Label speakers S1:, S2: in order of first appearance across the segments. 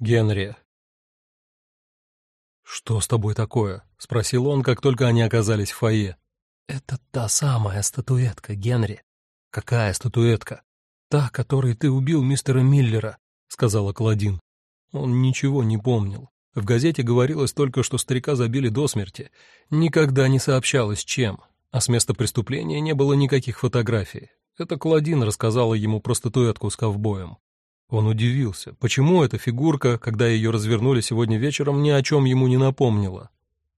S1: Генри. «Что с тобой такое?» — спросил он, как только они оказались в фойе.
S2: «Это та самая статуэтка, Генри».
S1: «Какая статуэтка?»
S2: «Та, которой ты убил мистера Миллера», — сказала Клодин.
S1: Он ничего не помнил. В газете говорилось только, что старика забили до смерти. Никогда не сообщалось, чем. А с места преступления не было никаких фотографий. Это Клодин рассказала ему про статуэтку с ковбоем. Он удивился, почему эта фигурка, когда ее развернули сегодня вечером, ни о чем ему не напомнила.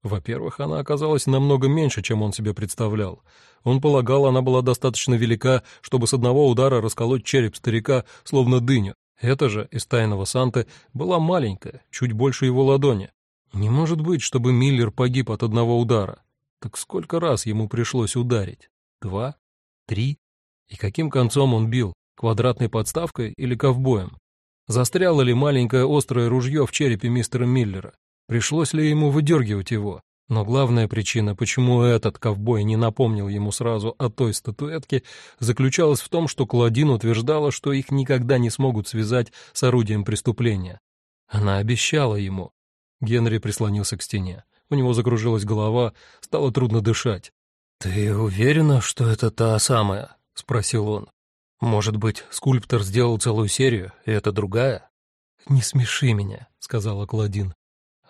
S1: Во-первых, она оказалась намного меньше, чем он себе представлял. Он полагал, она была достаточно велика, чтобы с одного удара расколоть череп старика, словно дыню. Эта же из «Тайного Санты» была маленькая, чуть больше его ладони. Не может быть, чтобы Миллер погиб от одного удара. Так сколько раз ему пришлось ударить? Два? Три? И каким концом он бил? Квадратной подставкой или ковбоем? Застряло ли маленькое острое ружье в черепе мистера Миллера? Пришлось ли ему выдергивать его? Но главная причина, почему этот ковбой не напомнил ему сразу о той статуэтке, заключалась в том, что Клодин утверждала, что их никогда не смогут связать с орудием преступления. Она обещала ему. Генри прислонился к стене. У него закружилась голова, стало трудно дышать. «Ты уверена, что это та самая?» — спросил он. Может быть, скульптор сделал целую серию, и это другая?
S2: «Не смеши меня», — сказала Клодин.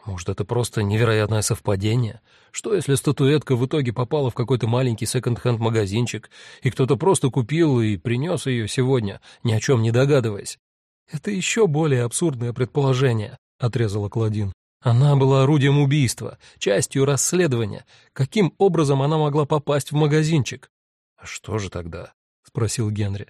S1: «Может, это просто невероятное совпадение? Что, если статуэтка в итоге попала в какой-то маленький секонд-хенд магазинчик, и кто-то просто купил и принес ее сегодня, ни о чем не догадываясь?»
S2: «Это еще более абсурдное предположение», — отрезала Клодин.
S1: «Она была орудием убийства, частью расследования. Каким образом она могла попасть в магазинчик?» «А что же тогда?» — спросил Генри.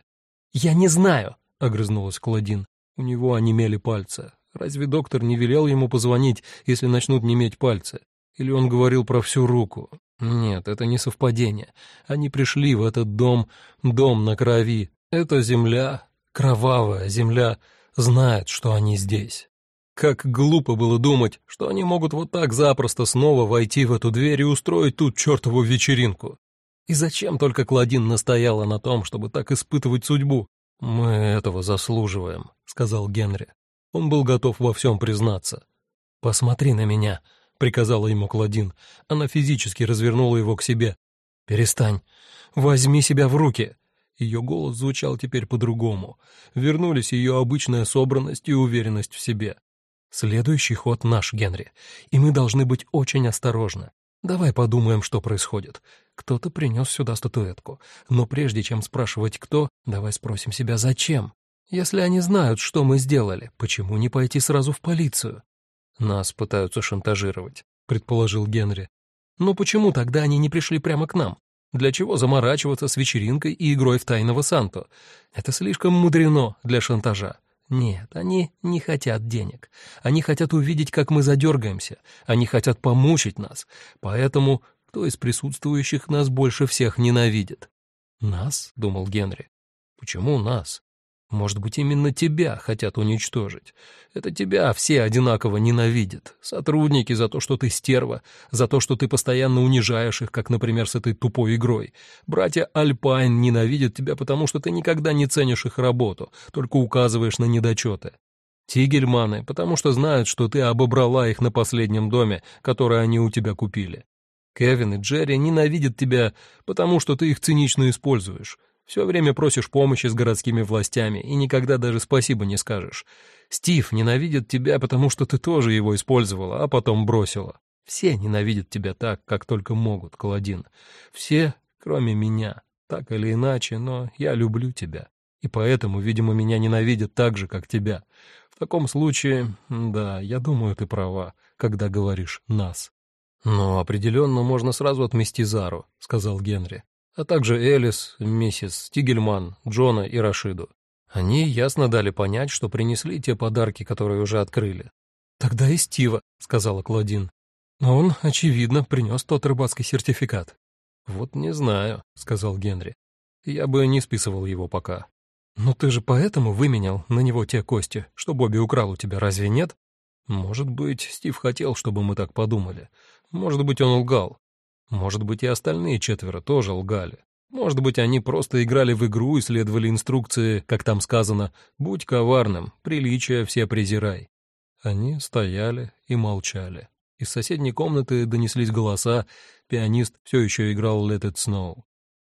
S2: «Я не знаю», —
S1: огрызнулась Клодин. У него онемели пальцы. Разве доктор не велел ему позвонить, если начнут неметь пальцы? Или он говорил про всю руку? Нет, это не совпадение. Они пришли в этот дом, дом на крови. Эта земля, кровавая земля, знает, что они здесь. Как глупо было думать, что они могут вот так запросто снова войти в эту дверь и устроить тут чертову вечеринку. И зачем только Кладин настояла на том, чтобы так испытывать судьбу? «Мы этого заслуживаем», — сказал Генри. Он был готов во всем признаться. «Посмотри на меня», — приказала ему Кладин. Она физически развернула его к себе. «Перестань. Возьми себя в руки». Ее голос звучал теперь по-другому. Вернулись ее обычная собранность и уверенность в себе. «Следующий ход наш, Генри, и мы должны быть очень осторожны. Давай подумаем, что происходит. Кто-то принес сюда статуэтку. Но прежде чем спрашивать кто, давай спросим себя, зачем? Если они знают, что мы сделали, почему не пойти сразу в полицию? Нас пытаются шантажировать, предположил Генри. Но почему тогда они не пришли прямо к нам? Для чего заморачиваться с вечеринкой и игрой в тайного Санту? Это слишком мудрено для шантажа. Нет, они не хотят денег. Они хотят увидеть, как мы задергаемся. Они хотят помучить нас. Поэтому кто из присутствующих нас больше всех ненавидит? Нас, — думал Генри. Почему нас? Может быть, именно тебя хотят уничтожить. Это тебя все одинаково ненавидят. Сотрудники за то, что ты стерва, за то, что ты постоянно унижаешь их, как, например, с этой тупой игрой. Братья Альпайн ненавидят тебя, потому что ты никогда не ценишь их работу, только указываешь на недочеты. Тигельманы, потому что знают, что ты обобрала их на последнем доме, который они у тебя купили. Кевин и Джерри ненавидят тебя, потому что ты их цинично используешь. Все время просишь помощи с городскими властями и никогда даже спасибо не скажешь. Стив ненавидит тебя, потому что ты тоже его использовала, а потом бросила. Все ненавидят тебя так, как только могут, Каладин. Все, кроме меня. Так или иначе, но я люблю тебя. И поэтому, видимо, меня ненавидят так же, как тебя. В таком случае, да, я думаю, ты права, когда говоришь «нас». «Но определенно можно сразу отмести Зару», — сказал Генри а также Элис, миссис Тигельман, Джона и Рашиду. Они ясно дали понять, что принесли те подарки, которые уже открыли.
S2: «Тогда и Стива», — сказала Клодин. «Но он, очевидно, принес тот рыбацкий сертификат».
S1: «Вот не знаю», — сказал Генри. «Я бы не списывал его пока».
S2: «Но ты же поэтому выменял на него те кости, что Бобби украл у тебя, разве нет?»
S1: «Может быть, Стив хотел, чтобы мы так подумали. Может быть, он лгал. Может быть, и остальные четверо тоже лгали. Может быть, они просто играли в игру и следовали инструкции, как там сказано, «Будь коварным, приличия все презирай». Они стояли и молчали. Из соседней комнаты донеслись голоса, пианист все еще играл «Let it snow».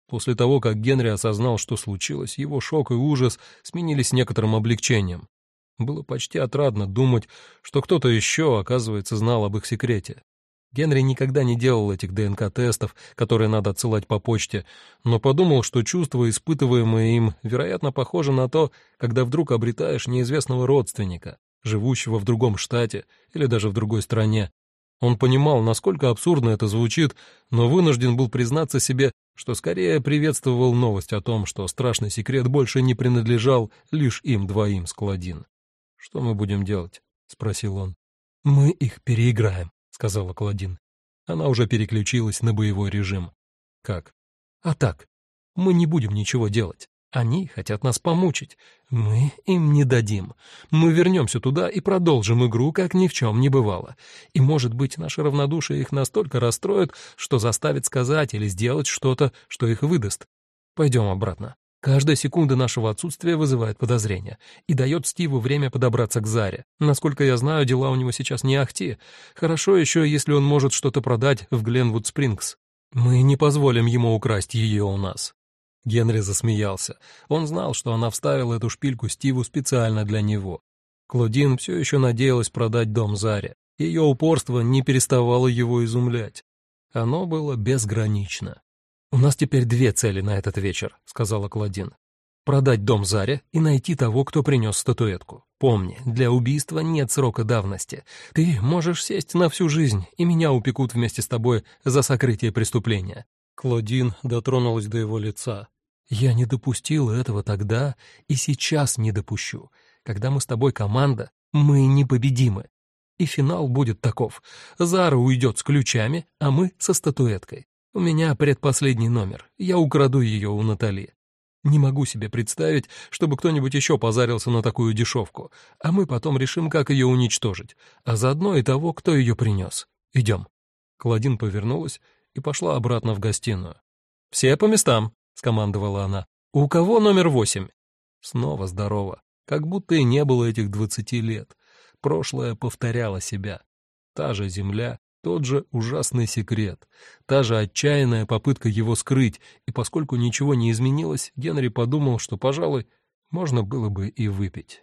S1: После того, как Генри осознал, что случилось, его шок и ужас сменились некоторым облегчением. Было почти отрадно думать, что кто-то еще, оказывается, знал об их секрете. Генри никогда не делал этих ДНК-тестов, которые надо отсылать по почте, но подумал, что чувство, испытываемое им, вероятно, похоже на то, когда вдруг обретаешь неизвестного родственника, живущего в другом штате или даже в другой стране, он понимал, насколько абсурдно это звучит, но вынужден был признаться себе, что скорее приветствовал новость о том, что страшный секрет больше не принадлежал лишь им двоим с Клодин. «Что мы будем делать?» — спросил он. «Мы их переиграем», — сказала Клодин. Она уже переключилась на боевой режим. «Как?» «А так. Мы не будем ничего делать. Они хотят нас помучить. Мы им не дадим. Мы вернемся туда и продолжим игру, как ни в чем не бывало. И, может быть, наше равнодушие их настолько расстроит, что заставит сказать или сделать что-то, что их выдаст. Пойдем обратно. Каждая секунда нашего отсутствия вызывает подозрения и дает Стиву время подобраться к Заре. Насколько я знаю, дела у него сейчас не ахти. Хорошо еще, если он может что-то продать в Гленвуд Спрингс. Мы не позволим ему украсть ее у нас. Генри засмеялся. Он знал, что она вставила эту шпильку Стиву специально для него. Клодин все еще надеялась продать дом Заре. Ее упорство не переставало его изумлять. Оно было безгранично. «У нас теперь две цели на этот вечер», — сказала Клодин. «Продать дом Заре и найти того, кто принес статуэтку. Помни, для убийства нет срока давности. Ты можешь сесть на всю жизнь, и меня упекут вместе с тобой за сокрытие преступления». Клодин дотронулась до его лица. Я не допустил этого тогда и сейчас не допущу. Когда мы с тобой команда, мы непобедимы. И финал будет таков. Зара уйдет с ключами, а мы со статуэткой. У меня предпоследний номер. Я украду ее у Натали. Не могу себе представить, чтобы кто-нибудь еще позарился на такую дешевку, а мы потом решим, как ее уничтожить, а заодно и того, кто ее принес. Идем. Клодин повернулась и пошла обратно в гостиную. «Все по местам!» — скомандовала она. «У кого номер восемь?» Снова здорово. Как будто и не было этих двадцати лет. Прошлое повторяло себя. Та же земля, тот же ужасный секрет, та же отчаянная попытка его скрыть, и поскольку ничего не изменилось, Генри подумал, что, пожалуй, можно было бы и выпить.